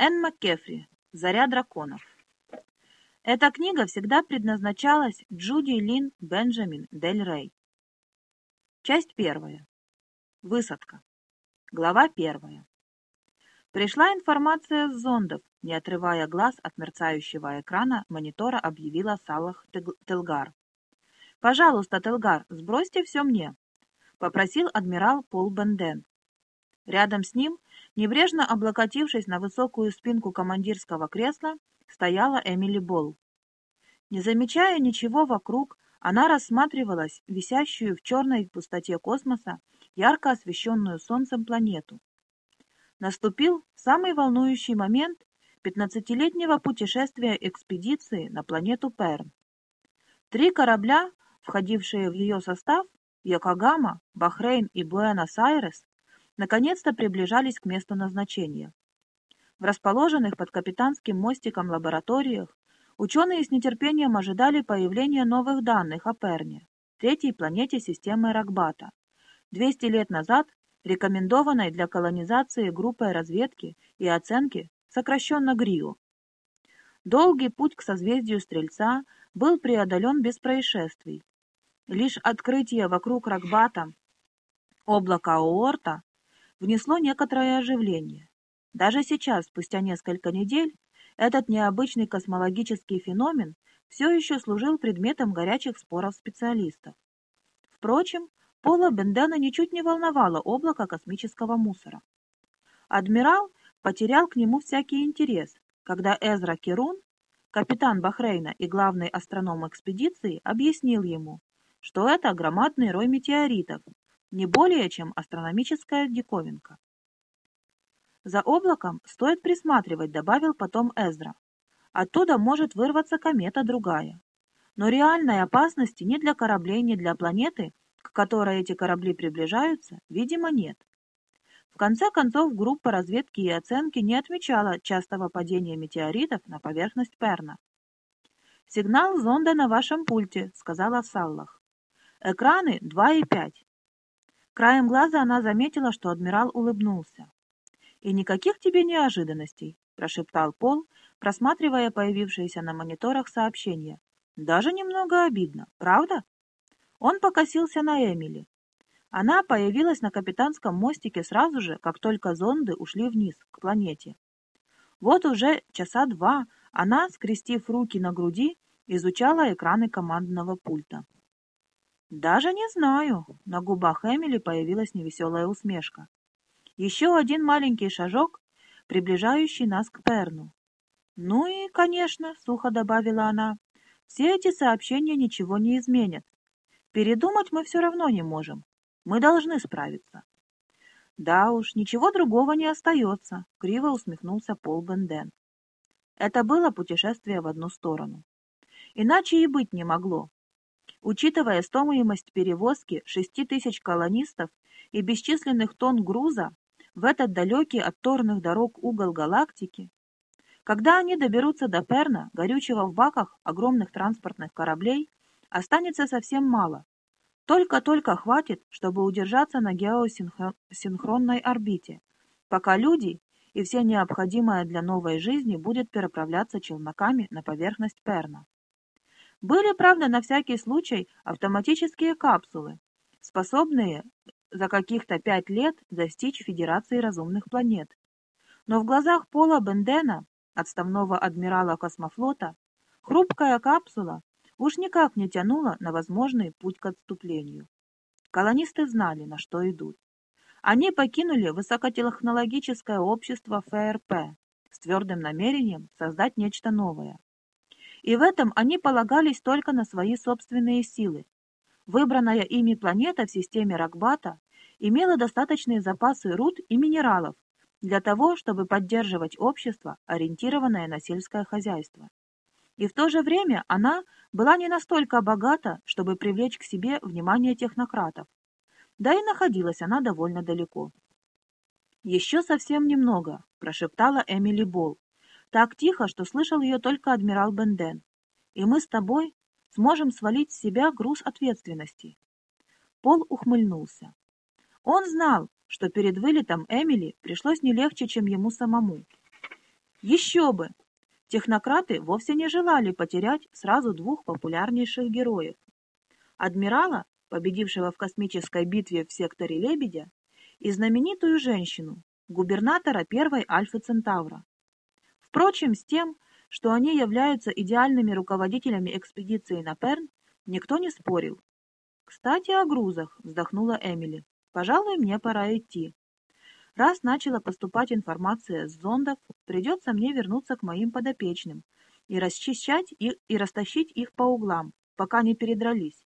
Энн МакКефри «Заря драконов». Эта книга всегда предназначалась Джуди Лин Бенджамин Дель Рей. Часть первая. Высадка. Глава первая. Пришла информация с зондов, не отрывая глаз от мерцающего экрана монитора, объявила Салах Телгар. «Пожалуйста, Телгар, сбросьте все мне», — попросил адмирал Пол Бенден. Рядом с ним, небрежно облокотившись на высокую спинку командирского кресла, стояла Эмили Болл. Не замечая ничего вокруг, она рассматривалась висящую в черной пустоте космоса, ярко освещенную солнцем планету. Наступил самый волнующий момент пятнадцатилетнего путешествия экспедиции на планету Перн. Три корабля, входившие в ее состав, Йокогама, Бахрейн и Буэнос-Айрес, наконец-то приближались к месту назначения. В расположенных под капитанским мостиком лабораториях ученые с нетерпением ожидали появления новых данных о Перне, третьей планете системы Рагбата, 200 лет назад рекомендованной для колонизации группой разведки и оценки, сокращенно ГРИО. Долгий путь к созвездию Стрельца был преодолен без происшествий. Лишь открытие вокруг Рагбата облака Оорта внесло некоторое оживление. Даже сейчас, спустя несколько недель, этот необычный космологический феномен все еще служил предметом горячих споров специалистов. Впрочем, Пола Бендена ничуть не волновало облако космического мусора. Адмирал потерял к нему всякий интерес, когда Эзра Керун, капитан Бахрейна и главный астроном экспедиции, объяснил ему, что это громадный рой метеоритов, не более чем астрономическая диковинка. «За облаком стоит присматривать», — добавил потом Эзра. «Оттуда может вырваться комета другая. Но реальной опасности ни для кораблей, ни для планеты, к которой эти корабли приближаются, видимо, нет. В конце концов, группа разведки и оценки не отмечала частого падения метеоритов на поверхность Перна. «Сигнал зонда на вашем пульте», — сказала Саллах. «Экраны 2 и 5. Краем глаза она заметила, что адмирал улыбнулся. «И никаких тебе неожиданностей», — прошептал Пол, просматривая появившиеся на мониторах сообщения. «Даже немного обидно, правда?» Он покосился на Эмили. Она появилась на капитанском мостике сразу же, как только зонды ушли вниз, к планете. Вот уже часа два она, скрестив руки на груди, изучала экраны командного пульта. «Даже не знаю». На губах Эмили появилась невеселая усмешка. «Еще один маленький шажок, приближающий нас к Перну». «Ну и, конечно», — сухо добавила она, — «все эти сообщения ничего не изменят. Передумать мы все равно не можем. Мы должны справиться». «Да уж, ничего другого не остается», — криво усмехнулся Пол Бенден. Это было путешествие в одну сторону. Иначе и быть не могло. Учитывая стоимость перевозки 6 тысяч колонистов и бесчисленных тонн груза в этот далекий от торных дорог угол галактики, когда они доберутся до Перна, горючего в баках огромных транспортных кораблей останется совсем мало. Только-только хватит, чтобы удержаться на геосинхронной орбите, пока люди и все необходимое для новой жизни будет переправляться челноками на поверхность Перна. Были, правда, на всякий случай автоматические капсулы, способные за каких-то пять лет достичь Федерации разумных планет. Но в глазах Пола Бендена, отставного адмирала космофлота, хрупкая капсула уж никак не тянула на возможный путь к отступлению. Колонисты знали, на что идут. Они покинули высокотехнологическое общество ФРП с твердым намерением создать нечто новое, и в этом они полагались только на свои собственные силы. Выбранная ими планета в системе Ракбата имела достаточные запасы руд и минералов для того, чтобы поддерживать общество, ориентированное на сельское хозяйство. И в то же время она была не настолько богата, чтобы привлечь к себе внимание технократов. Да и находилась она довольно далеко. «Еще совсем немного», – прошептала Эмили Болл, так тихо, что слышал ее только адмирал Бенден. И мы с тобой сможем свалить с себя груз ответственности. Пол ухмыльнулся. Он знал, что перед вылетом Эмили пришлось не легче, чем ему самому. Еще бы! Технократы вовсе не желали потерять сразу двух популярнейших героев. Адмирала, победившего в космической битве в секторе Лебедя, и знаменитую женщину, губернатора первой Альфы Центавра. Впрочем, с тем, что они являются идеальными руководителями экспедиции на Перн, никто не спорил. «Кстати, о грузах», — вздохнула Эмили. «Пожалуй, мне пора идти. Раз начала поступать информация с зондов, придется мне вернуться к моим подопечным и расчищать их и растащить их по углам, пока не передрались».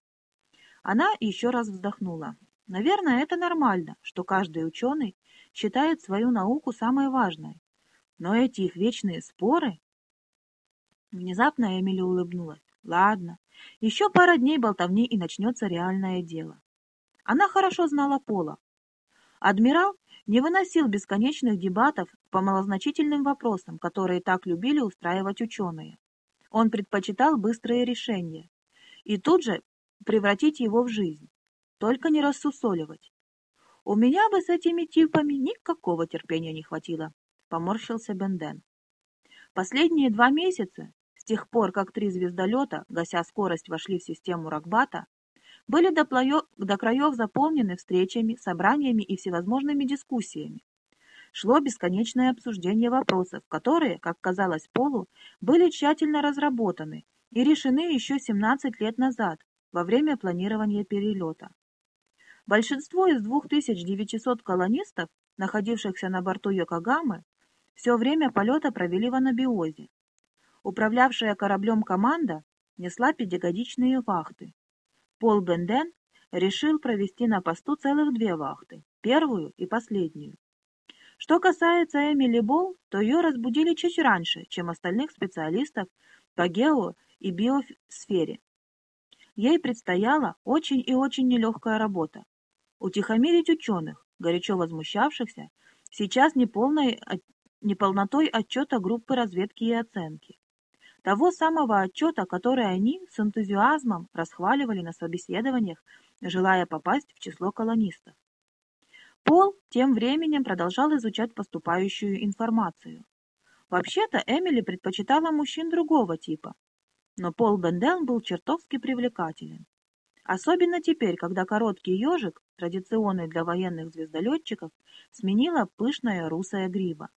Она еще раз вздохнула. Наверное, это нормально, что каждый ученый считает свою науку самой важной. Но эти их вечные споры... Внезапно Эмили улыбнулась. Ладно, еще пара дней болтовни и начнется реальное дело. Она хорошо знала Пола. Адмирал не выносил бесконечных дебатов по малозначительным вопросам, которые так любили устраивать ученые. Он предпочитал быстрые решения и тут же превратить его в жизнь, только не рассусоливать. «У меня бы с этими типами никакого терпения не хватило», — поморщился Бенден. Последние два месяца тех пор, как три звездолета, гася скорость, вошли в систему Рокбата, были до, плоё... до краев заполнены встречами, собраниями и всевозможными дискуссиями. Шло бесконечное обсуждение вопросов, которые, как казалось Полу, были тщательно разработаны и решены еще 17 лет назад, во время планирования перелета. Большинство из 2900 колонистов, находившихся на борту Йокогамы, все время полета провели в анабиозе, Управлявшая кораблем команда несла пятигодичные вахты. Пол Бенден решил провести на посту целых две вахты, первую и последнюю. Что касается Эмили Болл, то ее разбудили чуть раньше, чем остальных специалистов по гео- и биосфере. Ей предстояла очень и очень нелегкая работа. Утихомирить ученых, горячо возмущавшихся, сейчас неполной, неполнотой отчета группы разведки и оценки того самого отчета, который они с энтузиазмом расхваливали на собеседованиях, желая попасть в число колонистов. Пол тем временем продолжал изучать поступающую информацию. Вообще-то Эмили предпочитала мужчин другого типа, но Пол Бенден был чертовски привлекателен. Особенно теперь, когда короткий ежик, традиционный для военных звездолетчиков, сменила пышная русая грива.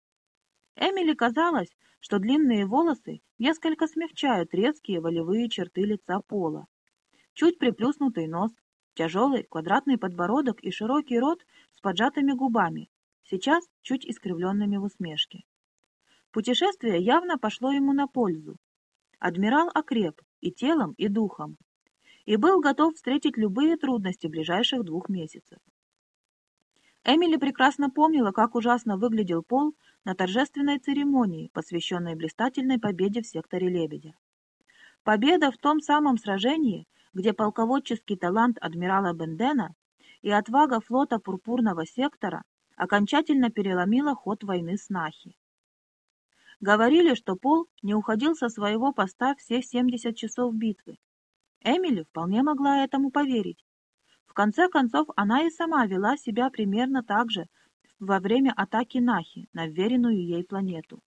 Эмили казалось, что длинные волосы несколько смягчают резкие волевые черты лица Пола. Чуть приплюснутый нос, тяжелый квадратный подбородок и широкий рот с поджатыми губами, сейчас чуть искривленными в усмешке. Путешествие явно пошло ему на пользу. Адмирал окреп и телом, и духом, и был готов встретить любые трудности ближайших двух месяцев. Эмили прекрасно помнила, как ужасно выглядел Пол на торжественной церемонии, посвященной блистательной победе в секторе Лебедя. Победа в том самом сражении, где полководческий талант адмирала Бендена и отвага флота Пурпурного сектора окончательно переломила ход войны с Нахи. Говорили, что Пол не уходил со своего поста все 70 часов битвы. Эмили вполне могла этому поверить, конце концов, она и сама вела себя примерно так же во время атаки Нахи на вверенную ей планету.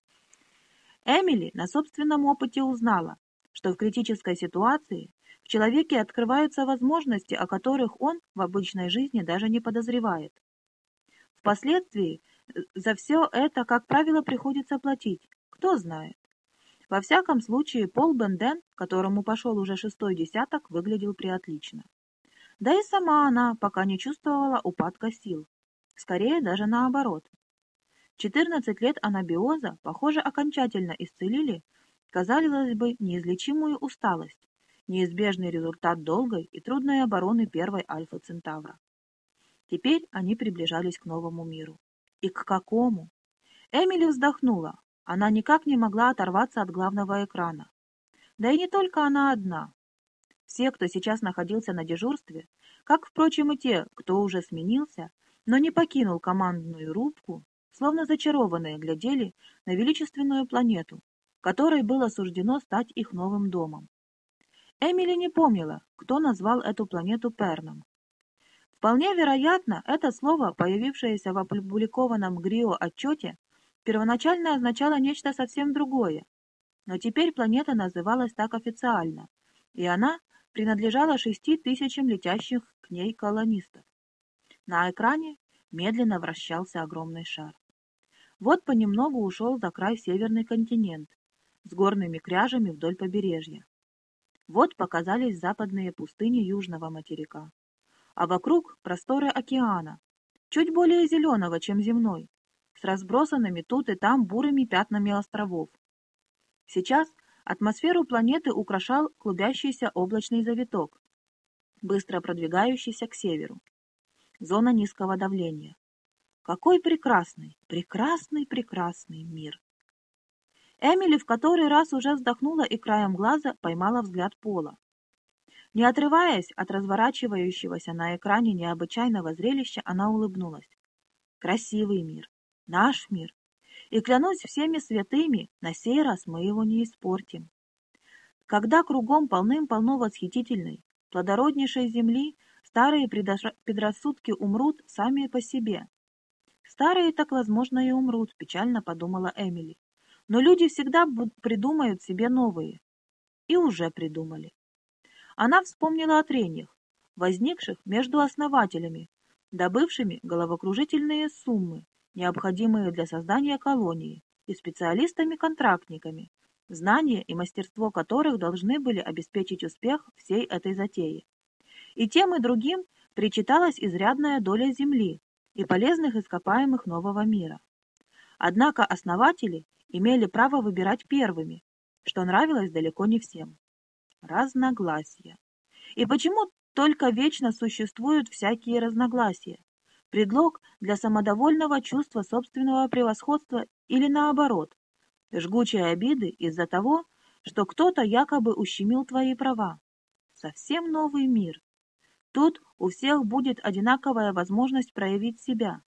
Эмили на собственном опыте узнала, что в критической ситуации в человеке открываются возможности, о которых он в обычной жизни даже не подозревает. Впоследствии э, за все это, как правило, приходится платить, кто знает. Во всяком случае, Пол Бенден, которому пошел уже шестой десяток, выглядел приотлично. Да и сама она пока не чувствовала упадка сил. Скорее даже наоборот. 14 лет анабиоза, похоже, окончательно исцелили, казалось бы, неизлечимую усталость, неизбежный результат долгой и трудной обороны первой Альфа Центавра. Теперь они приближались к новому миру. И к какому? Эмили вздохнула. Она никак не могла оторваться от главного экрана. Да и не только она одна. Все, кто сейчас находился на дежурстве, как, впрочем, и те, кто уже сменился, но не покинул командную рубку, словно зачарованные глядели на величественную планету, которой было суждено стать их новым домом. Эмили не помнила, кто назвал эту планету Перном. Вполне вероятно, это слово, появившееся в опубликованном ГРИО отчете, первоначально означало нечто совсем другое, но теперь планета называлась так официально, и она принадлежала шести тысячам летящих к ней колонистов. На экране медленно вращался огромный шар. Вот понемногу ушел за край северный континент с горными кряжами вдоль побережья. Вот показались западные пустыни южного материка, а вокруг просторы океана, чуть более зеленого, чем земной, с разбросанными тут и там бурыми пятнами островов. Сейчас атмосферу планеты украшал клубящийся облачный завиток, быстро продвигающийся к северу. Зона низкого давления. Какой прекрасный, прекрасный, прекрасный мир! Эмили в который раз уже вздохнула и краем глаза поймала взгляд Пола. Не отрываясь от разворачивающегося на экране необычайного зрелища, она улыбнулась. Красивый мир, наш мир. И клянусь всеми святыми, на сей раз мы его не испортим. Когда кругом полным-полно восхитительной, плодороднейшей земли, старые предрассудки умрут сами по себе, Старые так, возможно, и умрут, печально подумала Эмили. Но люди всегда придумают себе новые. И уже придумали. Она вспомнила о трениях, возникших между основателями, добывшими головокружительные суммы, необходимые для создания колонии, и специалистами-контрактниками, знания и мастерство которых должны были обеспечить успех всей этой затеи. И тем и другим причиталась изрядная доля земли, и полезных ископаемых нового мира. Однако основатели имели право выбирать первыми, что нравилось далеко не всем. Разногласия. И почему только вечно существуют всякие разногласия? Предлог для самодовольного чувства собственного превосходства или наоборот, жгучие обиды из-за того, что кто-то якобы ущемил твои права. Совсем новый мир, Тут у всех будет одинаковая возможность проявить себя.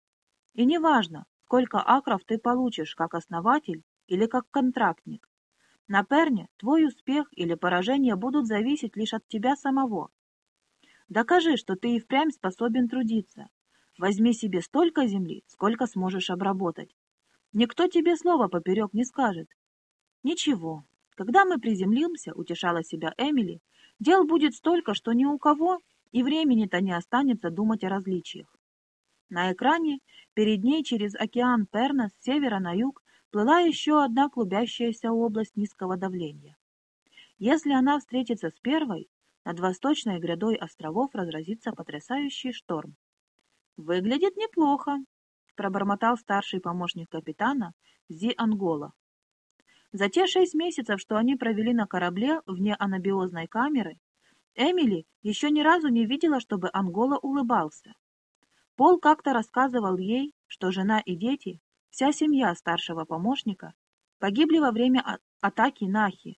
И неважно, сколько акров ты получишь как основатель или как контрактник. На Перне твой успех или поражение будут зависеть лишь от тебя самого. Докажи, что ты и впрямь способен трудиться. Возьми себе столько земли, сколько сможешь обработать. Никто тебе слова поперек не скажет. Ничего, когда мы приземлимся, утешала себя Эмили, дел будет столько, что ни у кого и времени-то не останется думать о различиях. На экране перед ней через океан Перна с севера на юг плыла еще одна клубящаяся область низкого давления. Если она встретится с первой, над восточной грядой островов разразится потрясающий шторм. «Выглядит неплохо», — пробормотал старший помощник капитана Зи Ангола. За те шесть месяцев, что они провели на корабле вне анабиозной камеры, Эмили еще ни разу не видела, чтобы Ангола улыбался. Пол как-то рассказывал ей, что жена и дети, вся семья старшего помощника, погибли во время а-, атаки Нахи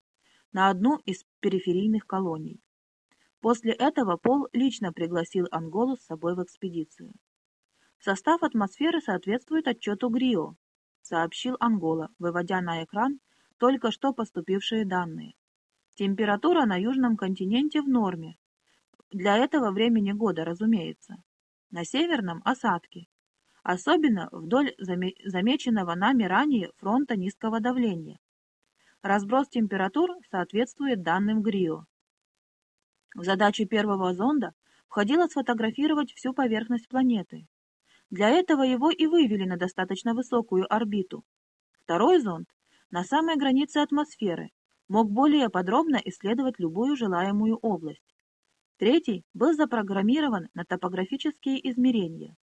на одну из периферийных колоний. После этого Пол лично пригласил Анголу с собой в экспедицию. Состав атмосферы соответствует отчету Грио, сообщил Ангола, выводя на экран только что поступившие данные. Температура на южном континенте в норме. Для этого времени года, разумеется. На северном – осадки. Особенно вдоль замеченного нами ранее фронта низкого давления. Разброс температур соответствует данным ГРИО. В задачу первого зонда входило сфотографировать всю поверхность планеты. Для этого его и вывели на достаточно высокую орбиту. Второй зонд – на самой границе атмосферы, мог более подробно исследовать любую желаемую область. Третий был запрограммирован на топографические измерения.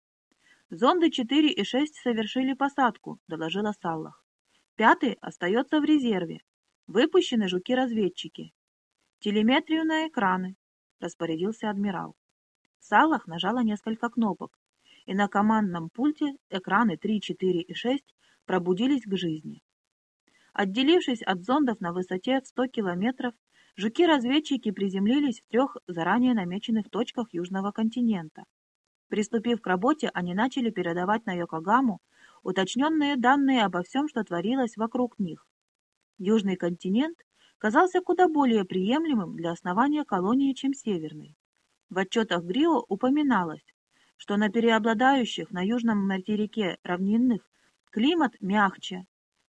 Зонды 4 и 6 совершили посадку, доложила Саллах. Пятый остается в резерве. Выпущены жуки-разведчики. Телеметрию на экраны, распорядился адмирал. Саллах нажала несколько кнопок, и на командном пульте экраны 3, 4 и 6 пробудились к жизни. Отделившись от зондов на высоте в 100 километров, жуки-разведчики приземлились в трех заранее намеченных точках Южного континента. Приступив к работе, они начали передавать на Йокогаму уточненные данные обо всем, что творилось вокруг них. Южный континент казался куда более приемлемым для основания колонии, чем Северный. В отчетах Грио упоминалось, что на переобладающих на южном материке равнинных Климат мягче,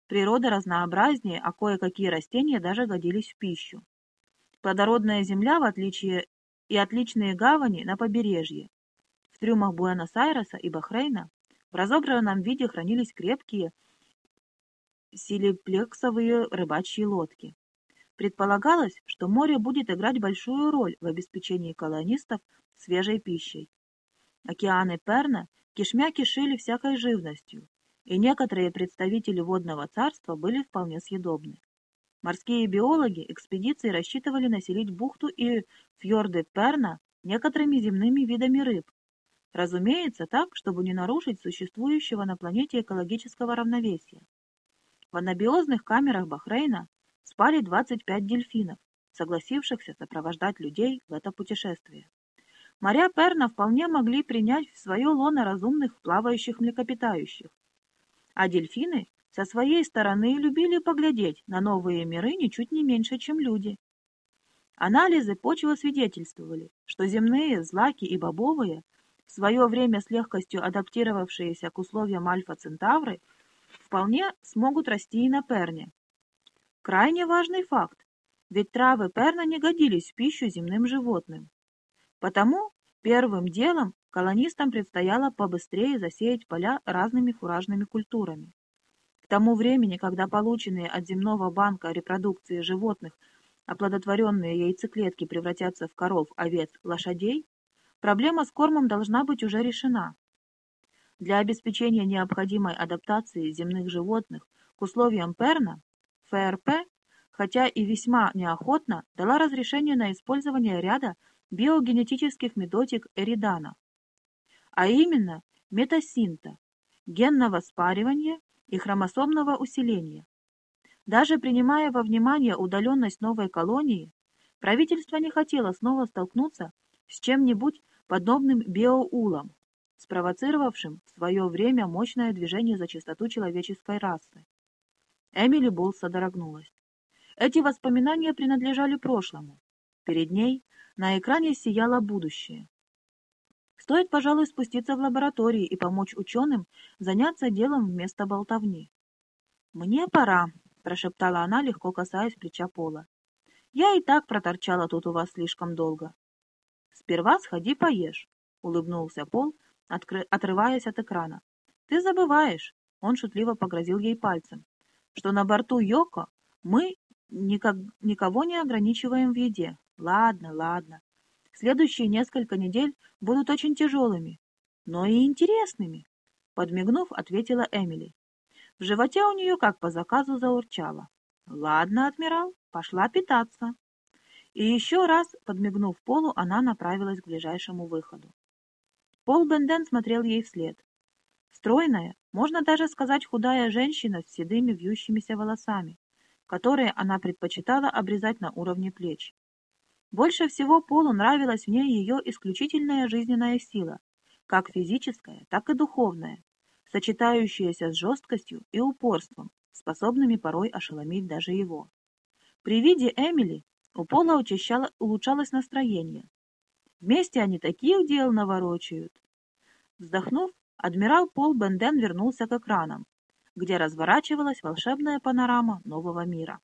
природа разнообразнее, а кое-какие растения даже годились в пищу. Плодородная земля, в отличие и отличные гавани на побережье. В трюмах Буэнос-Айреса и Бахрейна в разобранном виде хранились крепкие силиплексовые рыбачьи лодки. Предполагалось, что море будет играть большую роль в обеспечении колонистов свежей пищей. Океаны Перна кишмя кишили всякой живностью, и некоторые представители водного царства были вполне съедобны. Морские биологи экспедиции рассчитывали населить бухту и фьорды Перна некоторыми земными видами рыб. Разумеется, так, чтобы не нарушить существующего на планете экологического равновесия. В анабиозных камерах Бахрейна спали 25 дельфинов, согласившихся сопровождать людей в это путешествие. Моря Перна вполне могли принять в свое лоно разумных плавающих млекопитающих, а дельфины со своей стороны любили поглядеть на новые миры ничуть не меньше, чем люди. Анализы почвы свидетельствовали, что земные, злаки и бобовые, в свое время с легкостью адаптировавшиеся к условиям альфа-центавры, вполне смогут расти и на перне. Крайне важный факт, ведь травы перна не годились в пищу земным животным. Потому первым делом колонистам предстояло побыстрее засеять поля разными фуражными культурами тому времени, когда полученные от земного банка репродукции животных оплодотворенные яйцеклетки превратятся в коров, овец, лошадей, проблема с кормом должна быть уже решена. Для обеспечения необходимой адаптации земных животных к условиям Перна, ФРП, хотя и весьма неохотно, дала разрешение на использование ряда биогенетических методик Эридана, а именно метасинта, генного спаривания и хромосомного усиления. Даже принимая во внимание удаленность новой колонии, правительство не хотело снова столкнуться с чем-нибудь подобным биоулом, спровоцировавшим в свое время мощное движение за чистоту человеческой расы. Эмили Болл содрогнулась. Эти воспоминания принадлежали прошлому. Перед ней на экране сияло будущее. Стоит, пожалуй, спуститься в лаборатории и помочь ученым заняться делом вместо болтовни. «Мне пора», — прошептала она, легко касаясь плеча Пола. «Я и так проторчала тут у вас слишком долго». «Сперва сходи поешь», — улыбнулся Пол, отрываясь от экрана. «Ты забываешь», — он шутливо погрозил ей пальцем, «что на борту Йоко мы никак... никого не ограничиваем в еде. Ладно, ладно. Следующие несколько недель будут очень тяжелыми, но и интересными, подмигнув, ответила Эмили. В животе у нее, как по заказу, заурчало. Ладно, адмирал, пошла питаться. И еще раз, подмигнув Полу, она направилась к ближайшему выходу. Пол Бенден смотрел ей вслед. Стройная, можно даже сказать худая женщина с седыми вьющимися волосами, которые она предпочитала обрезать на уровне плеч. Больше всего Полу нравилась в ней ее исключительная жизненная сила, как физическая, так и духовная, сочетающаяся с жесткостью и упорством, способными порой ошеломить даже его. При виде Эмили у Пола учащало, улучшалось настроение. Вместе они таких дел наворочают. Вздохнув, адмирал Пол Бенден вернулся к экранам, где разворачивалась волшебная панорама нового мира.